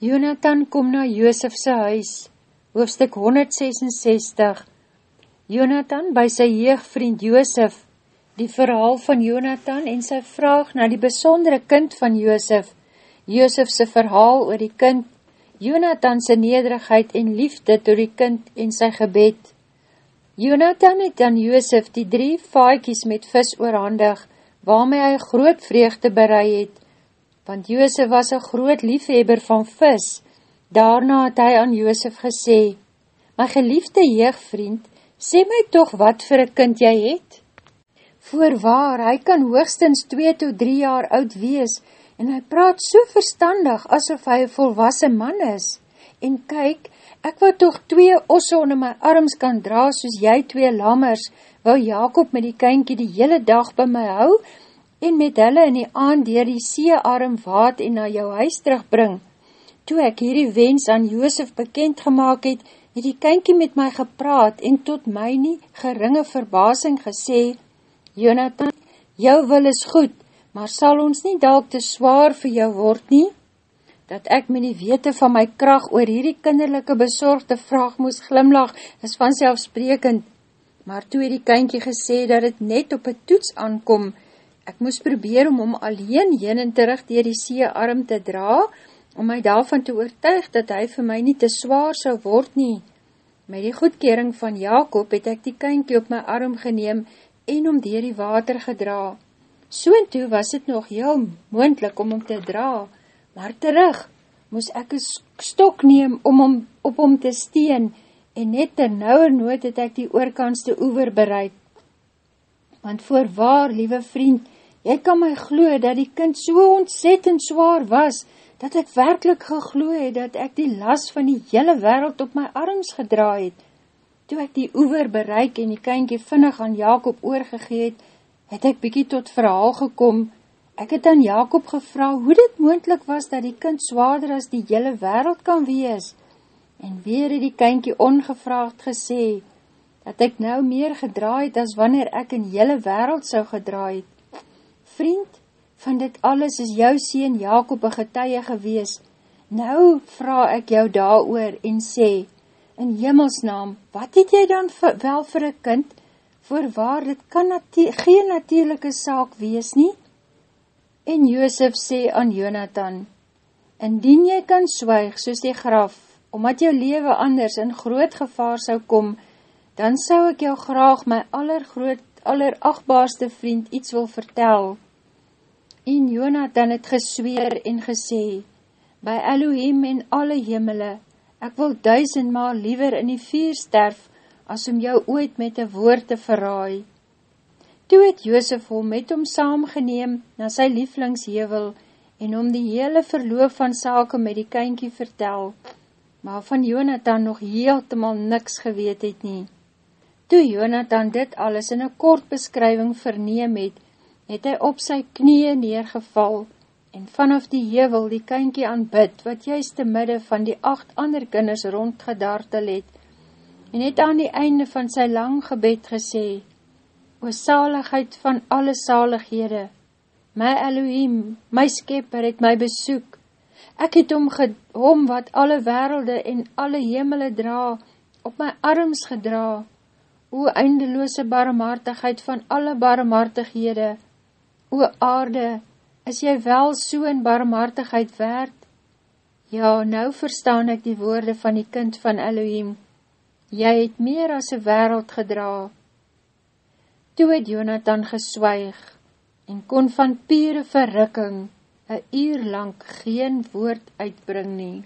Jonathan kom na Joosefse huis, hoofstuk 166 Jonathan by sy jeugvriend Joosef, die verhaal van Jonathan en sy vraag na die besondere kind van Joosef, Joosefse verhaal oor die kind, Jonathan sy nederigheid en liefde door die kind en sy gebed. Jonathan het aan Joosef die drie vaaikies met vis oorhandig, waarmee hy groot vreugde berei het, want Joosef was een groot liefhebber van vis. Daarna het hy aan Joosef gesê, My geliefde jeugvriend, sê my toch wat vir een kind jy het? Voorwaar, hy kan hoogstens 2 tot 3 jaar oud wees, en hy praat so verstandig, asof hy een volwassen man is. En kyk, ek wat toch twee osse onder my arms kan dra, soos jy twee lammers, wou Jacob met die kynkie die hele dag by my hou, en met hulle in die aand dier die seearm waad en na jou huis terugbring. Toe ek hierdie wens aan Joosef bekend gemaakt het, het die kynkie met my gepraat en tot my nie geringe verbasing gesê, Jonathan, jou wil is goed, maar sal ons nie dalk te zwaar vir jou word nie? Dat ek met die wete van my kracht oor hierdie kinderlijke bezorgde vraag moes glimlach, is vanselfsprekend. Maar toe het die kynkie gesê dat het net op het toets aankom, Ek moes probeer om om alleen heen en terug dier die seearm te dra, om my daarvan te oortuig dat hy vir my nie te zwaar sou word nie. Met die goedkering van Jacob het ek die kynkie op my arm geneem en om dier die water gedra. So en toe was het nog heel moendlik om om te dra, maar terug moes ek een stok neem om om op om te steen en net ter nouwe nood het ek die oorkantste oever bereid. Want voorwaar, liewe vriend, Jy kan my glo dat die kind so ontzettend zwaar was, dat ek werkelijk geglo het dat ek die las van die hele wereld op my arms gedraai het. Toe ek die oever bereik en die kynkie vinnig aan Jacob oorgegeet, het ek bykie tot verhaal gekom. Ek het aan Jacob gevra hoe dit moendlik was dat die kind zwaarder as die hele wereld kan wees. En weer het die kynkie ongevraagd gesê, dat ek nou meer gedraai het as wanneer ek in hele wereld sou gedraai het vriend, van dit alles is jou sien Jacob een getuie gewees. Nou vraag ek jou daar oor en sê, in jemelsnaam, wat het jy dan wel vir een kind, voorwaar dit kan natie geen natuurlijke saak wees nie? En Joosef sê aan Jonathan, Indien jy kan swyg soos die graf, omdat jou leven anders in groot gevaar sou kom, dan sou ek jou graag my allergroot, allerachtbaarste vriend iets wil vertel. En Jonathan het gesweer en gesê, By Elohim en alle hemele, ek wil duisendmaal liever in die vier sterf, as om jou ooit met een woord te verraai. Toe het Joosef hom met hom saamgeneem na sy lieflingshevel en om die hele verloop van sake met die kynkie vertel, maar van Jonathan nog heeltemal niks geweet het nie. Toe Jonathan dit alles in een kort beskrywing verneem het, het hy op sy knie neergeval en vanaf die hevel die kynkie aanbid, wat juist te midde van die acht ander kinders rondgedartel het, en het aan die einde van sy lang gebed gesê, O saligheid van alle salighede, my Elohim, my skepper het my besoek, ek het om, om wat alle werelde en alle hemele dra, op my arms gedra, o eindeloose barmhartigheid van alle barmhartighede, O aarde, is jy wel so in barmhartigheid werd? Ja, nou verstaan ek die woorde van die kind van Elohim. Jy het meer as een wereld gedra. Toe het Jonathan geswyg en kon van pure verrukking een uur lang geen woord uitbring nie.